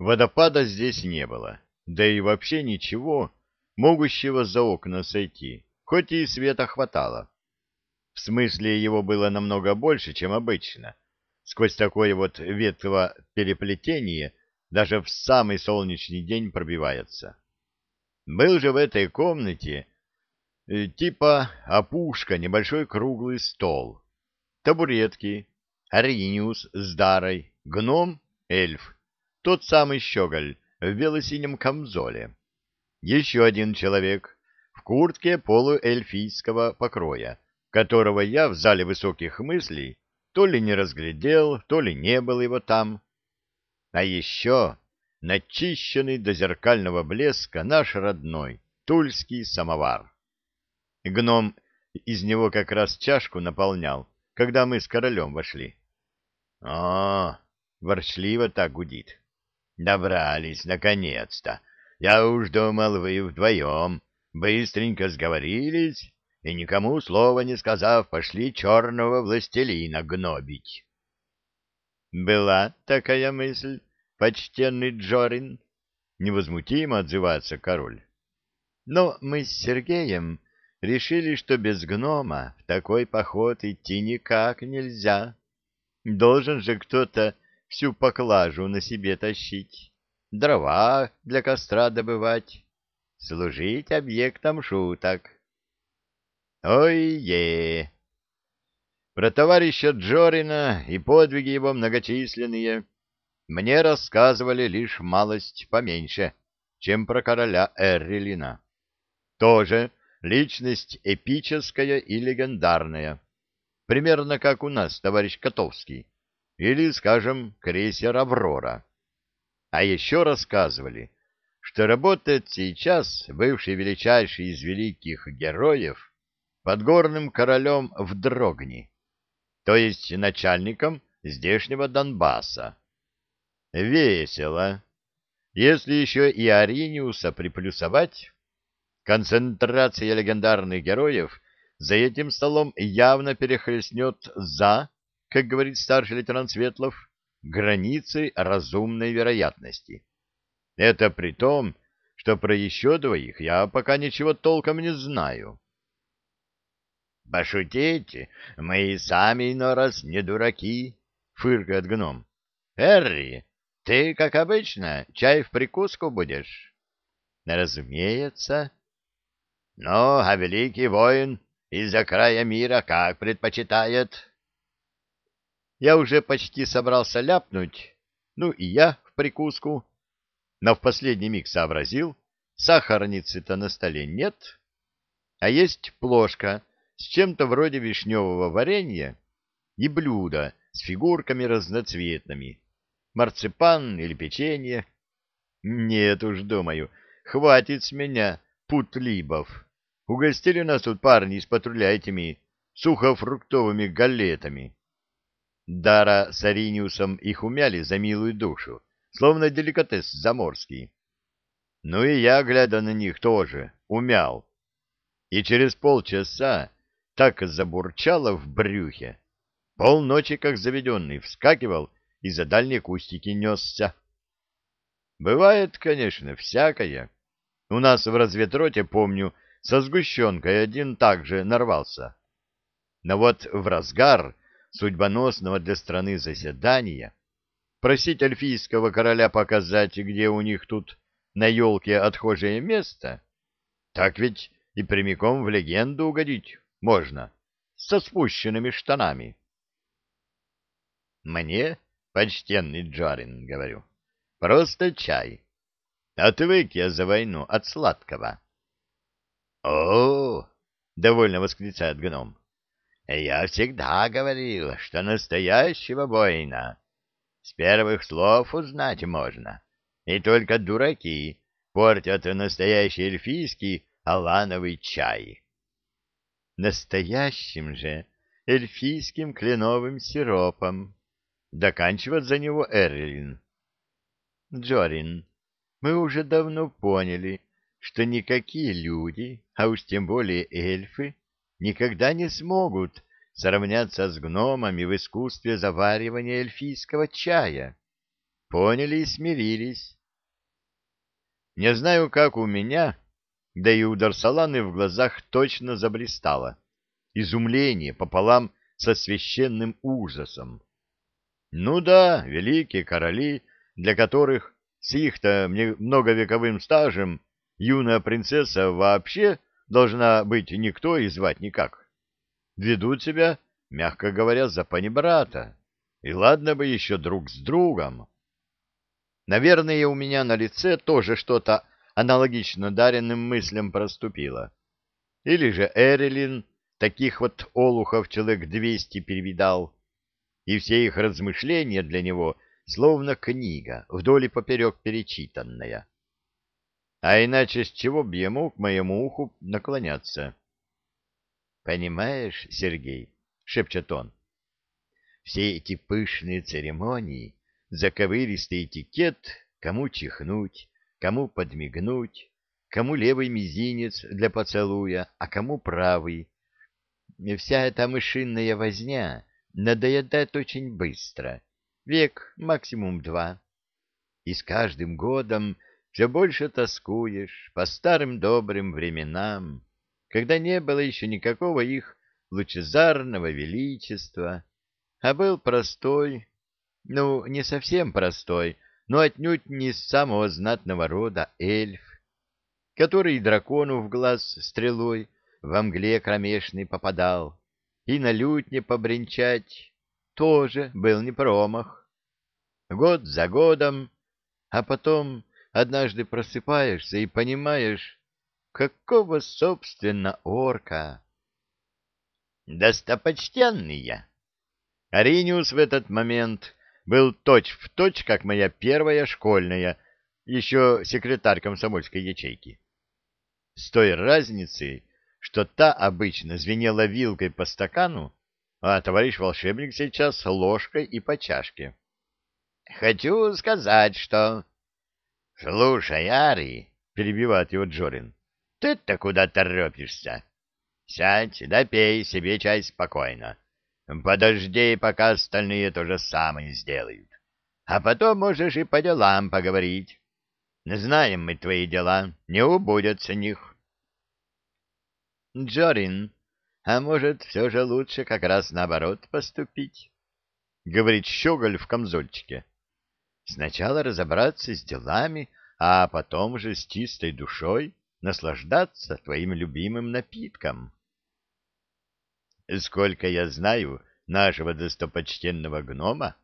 Водопада здесь не было, да и вообще ничего, могущего за окна сойти, хоть и света хватало. В смысле, его было намного больше, чем обычно. Сквозь такое вот ветво переплетение даже в самый солнечный день пробивается. Был же в этой комнате э, типа опушка, небольшой круглый стол, табуретки, Ариниус с Дарой, гном, эльф тот самый щеголь в бело-синем камзоле. Еще один человек в куртке полуэльфийского покроя, которого я в зале высоких мыслей то ли не разглядел, то ли не был его там. А еще начищенный до зеркального блеска наш родной тульский самовар. Гном из него как раз чашку наполнял, когда мы с королем вошли. — О, ворчливо так гудит. Добрались, наконец-то. Я уж думал, вы вдвоем быстренько сговорились и, никому слова не сказав, пошли черного властелина гнобить. Была такая мысль, почтенный Джорин, невозмутимо отзывается король. Но мы с Сергеем решили, что без гнома в такой поход идти никак нельзя. Должен же кто-то всю поклажу на себе тащить, дрова для костра добывать, служить объектом шуток. Ой-е! Про товарища Джорина и подвиги его многочисленные мне рассказывали лишь малость поменьше, чем про короля Эррилина. Тоже личность эпическая и легендарная, примерно как у нас товарищ Котовский или, скажем, крейсер «Аврора». А еще рассказывали, что работает сейчас бывший величайший из великих героев под горным королем в Дрогни, то есть начальником здешнего Донбасса. Весело. Если еще и Ариниуса приплюсовать, концентрация легендарных героев за этим столом явно перехлестнет за как говорит старший лейтенант Светлов, границы разумной вероятности. Это при том, что про еще двоих я пока ничего толком не знаю. — Пошутите, мы и сами иной раз не дураки, — фыркает гном. — Эрри, ты, как обычно, чай в прикуску будешь? — Разумеется. — Ну, а великий воин из-за края мира как предпочитает? — я уже почти собрался ляпнуть, ну и я в прикуску, но в последний миг сообразил, сахарницы-то на столе нет, а есть плошка с чем-то вроде вишневого варенья и блюдо с фигурками разноцветными, марципан или печенье. Нет уж, думаю, хватит с меня путлибов. Угостили нас тут парни из патруля этими сухофруктовыми галетами. Дара с Ариниусом их умяли за милую душу, словно деликатес заморский. Ну и я, глядя на них, тоже умял. И через полчаса так забурчало в брюхе. Полночи, как заведенный, вскакивал и за дальние кустики несся. Бывает, конечно, всякое. У нас в разведроте, помню, со сгущенкой один также нарвался. Но вот в разгар судьбоносного для страны заседания, просить эльфийского короля показать, где у них тут на елке отхожее место, так ведь и прямиком в легенду угодить можно, со спущенными штанами. Мне, почтенный Джарин, говорю, просто чай. Отвык я за войну от сладкого. — О! — довольно восклицает гном. Я всегда говорил, что настоящего воина с первых слов узнать можно, и только дураки портят настоящий эльфийский алановый чай. Настоящим же эльфийским кленовым сиропом. Доканчивает за него Эрлин. Джорин, мы уже давно поняли, что никакие люди, а уж тем более эльфы, никогда не смогут сравняться с гномами в искусстве заваривания эльфийского чая. поняли и смирились. Не знаю, как у меня, да и у Дарсаланы в глазах точно заблистало. Изумление пополам со священным ужасом. Ну да, великие короли, для которых с их-то многовековым стажем юная принцесса вообще должна быть никто и звать никак. Ведут себя, мягко говоря, за панибрата. И ладно бы еще друг с другом. Наверное, у меня на лице тоже что-то аналогично даренным мыслям проступило. Или же Эрелин таких вот олухов человек двести перевидал, и все их размышления для него словно книга, вдоль и поперек перечитанная. А иначе с чего б ему к моему уху наклоняться? — Понимаешь, Сергей, — шепчет он, — все эти пышные церемонии, заковыристый этикет, кому чихнуть, кому подмигнуть, кому левый мизинец для поцелуя, а кому правый. Вся эта мышиная возня надоедает очень быстро, век максимум два. И с каждым годом все больше тоскуешь по старым добрым временам, когда не было еще никакого их лучезарного величества, а был простой, ну, не совсем простой, но отнюдь не из самого знатного рода эльф, который дракону в глаз стрелой во мгле кромешный попадал, и на лютне побренчать тоже был не промах. Год за годом, а потом однажды просыпаешься и понимаешь, какого, собственно, орка. Достопочтенные! Ариниус в этот момент был точь-в-точь, точь, как моя первая школьная, еще секретарь комсомольской ячейки. С той разницей, что та обычно звенела вилкой по стакану, а товарищ волшебник сейчас ложкой и по чашке. — Хочу сказать, что... — Слушай, Ари, — перебивает его Джорин, — ты-то куда торопишься? Сядь, допей себе чай спокойно. Подожди, пока остальные то же самое сделают. А потом можешь и по делам поговорить. Знаем мы твои дела, не убудется них. Джорин, а может, все же лучше как раз наоборот поступить? Говорит Щеголь в камзольчике. Сначала разобраться с делами, а потом же с чистой душой наслаждаться твоим любимым напитком. Сколько я знаю нашего достопочтенного гнома,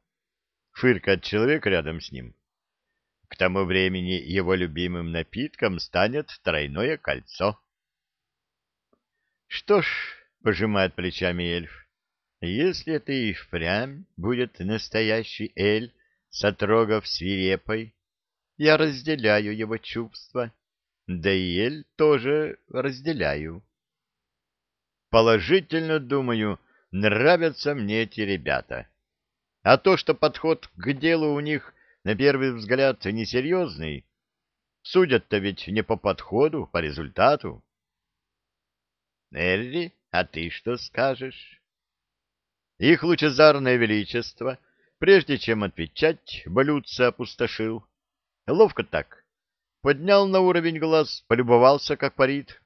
фыркает человек рядом с ним. К тому времени его любимым напитком станет тройное кольцо. Что ж, пожимает плечами эльф, если это и впрямь будет настоящий эль, сотрогов свирепой, я разделяю его чувства, да и эль тоже разделяю. Положительно думаю, нравятся мне эти ребята. А то, что подход к делу у них на первый взгляд несерьезный, судят-то ведь не по подходу, по результату. Эрри, а ты что скажешь? Их лучезарное величество, прежде чем отвечать, блюдце опустошил. Ловко так. Поднял на уровень глаз, полюбовался, как парит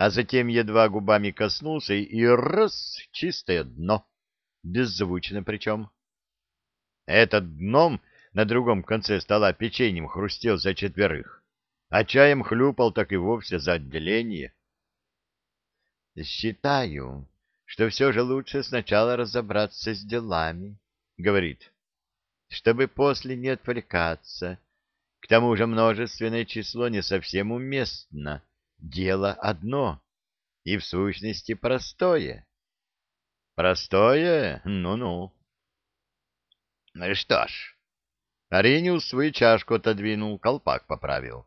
а затем едва губами коснулся и раз — чистое дно, беззвучно причем. Этот дном на другом конце стола печеньем хрустел за четверых, а чаем хлюпал так и вовсе за отделение. «Считаю, что все же лучше сначала разобраться с делами», — говорит, — «чтобы после не отвлекаться. К тому же множественное число не совсем уместно» дело одно и в сущности простое. Простое? Ну-ну. Ну что ж, Ариниус свою чашку отодвинул, колпак поправил.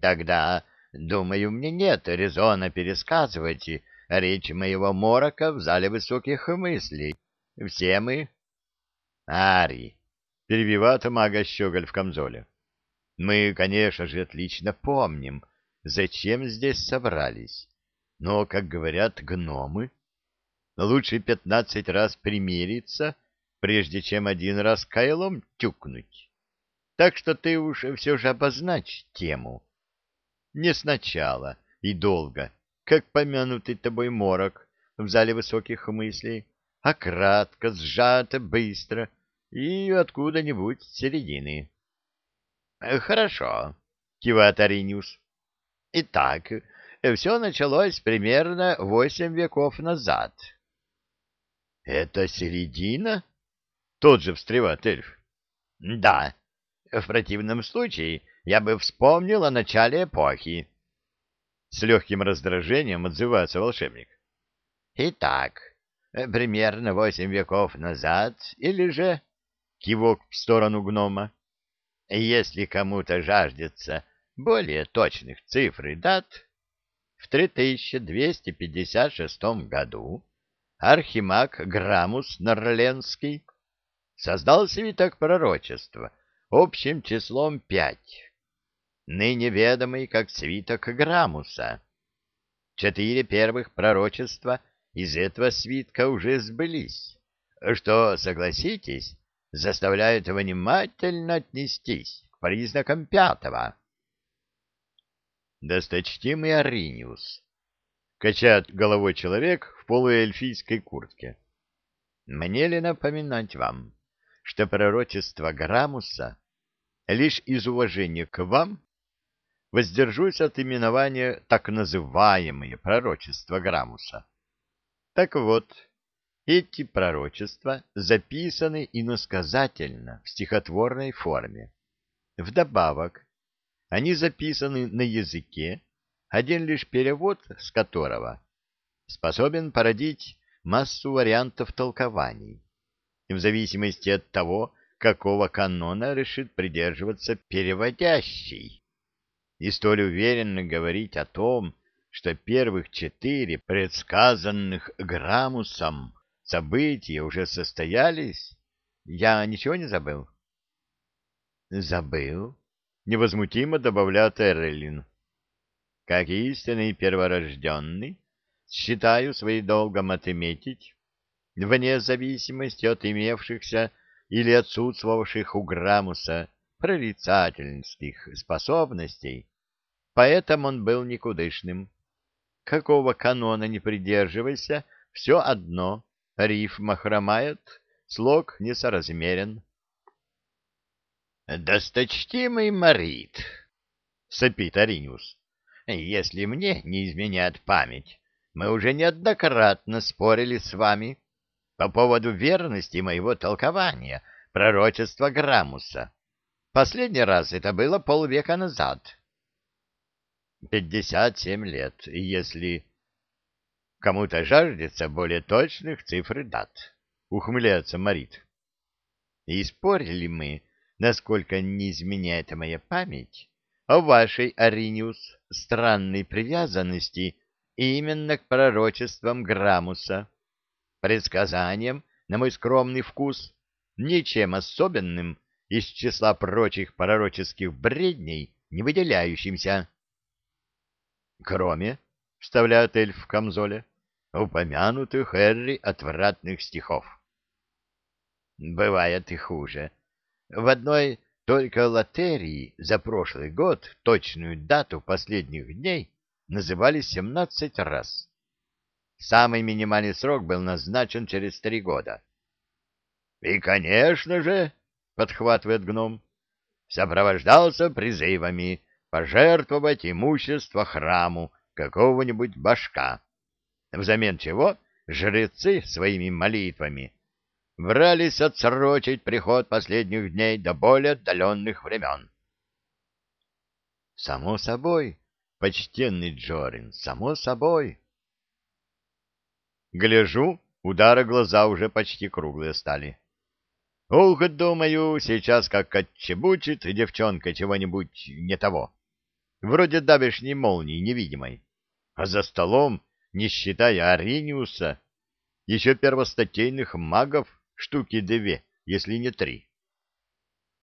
Тогда, думаю, мне нет резона пересказывать речь моего морока в зале высоких мыслей. Все мы... Ари, перебивает мага Щеголь в камзоле. Мы, конечно же, отлично помним, зачем здесь собрались. Но, как говорят гномы, лучше пятнадцать раз примириться, прежде чем один раз кайлом тюкнуть. Так что ты уж все же обозначь тему. Не сначала и долго, как помянутый тобой морок в зале высоких мыслей, а кратко, сжато, быстро и откуда-нибудь с середины. — Хорошо, — кивает Ариниус. — Итак, все началось примерно восемь веков назад. — Это середина? — тот же встревает эльф. — Да. В противном случае я бы вспомнил о начале эпохи. С легким раздражением отзывается волшебник. — Итак, примерно восемь веков назад, или же... Кивок в сторону гнома. Если кому-то жаждется более точных цифр и дат, в 3256 году архимаг Грамус Норленский создал свиток пророчества общим числом пять, ныне ведомый как свиток Грамуса. Четыре первых пророчества из этого свитка уже сбылись, что, согласитесь, заставляет внимательно отнестись к признакам пятого досточтимый Ариниус, качает головой человек в полуэльфийской куртке. Мне ли напоминать вам, что пророчество Грамуса лишь из уважения к вам воздержусь от именования так называемые пророчества Грамуса. Так вот, эти пророчества записаны иносказательно в стихотворной форме. Вдобавок, они записаны на языке, один лишь перевод с которого способен породить массу вариантов толкований, в зависимости от того, какого канона решит придерживаться переводящий. И столь уверенно говорить о том, что первых четыре предсказанных Грамусом события уже состоялись, я ничего не забыл? Забыл, невозмутимо добавляет Эрлин. Как истинный перворожденный, считаю своим долгом отметить, вне зависимости от имевшихся или отсутствовавших у Грамуса прорицательских способностей, поэтому он был никудышным. Какого канона не придерживайся, все одно, рифма хромает, слог несоразмерен. «Досточтимый Марит», — сопит Ариниус, — «если мне не изменяет память, мы уже неоднократно спорили с вами по поводу верности моего толкования пророчества Грамуса. Последний раз это было полвека назад». «Пятьдесят семь лет, если...» «Кому-то жаждется более точных цифр и дат», — ухмыляется Марит. «И спорили мы...» насколько не изменяет моя память, о вашей, Ариниус, странной привязанности именно к пророчествам Грамуса, предсказаниям, на мой скромный вкус, ничем особенным из числа прочих пророческих бредней, не выделяющимся. Кроме, — вставляет эльф в камзоле, — упомянутых Эрри отвратных стихов. Бывает и хуже. — в одной только лотерии за прошлый год точную дату последних дней называли 17 раз. Самый минимальный срок был назначен через три года. — И, конечно же, — подхватывает гном, — сопровождался призывами пожертвовать имущество храму какого-нибудь башка, взамен чего жрецы своими молитвами брались отсрочить приход последних дней до более отдаленных времен. Само собой, почтенный Джорин, само собой. Гляжу, удары глаза уже почти круглые стали. Ух, думаю, сейчас как отчебучит девчонка чего-нибудь не того. Вроде давешней молнии невидимой. А за столом, не считая Ариниуса, еще первостатейных магов штуки две, если не три.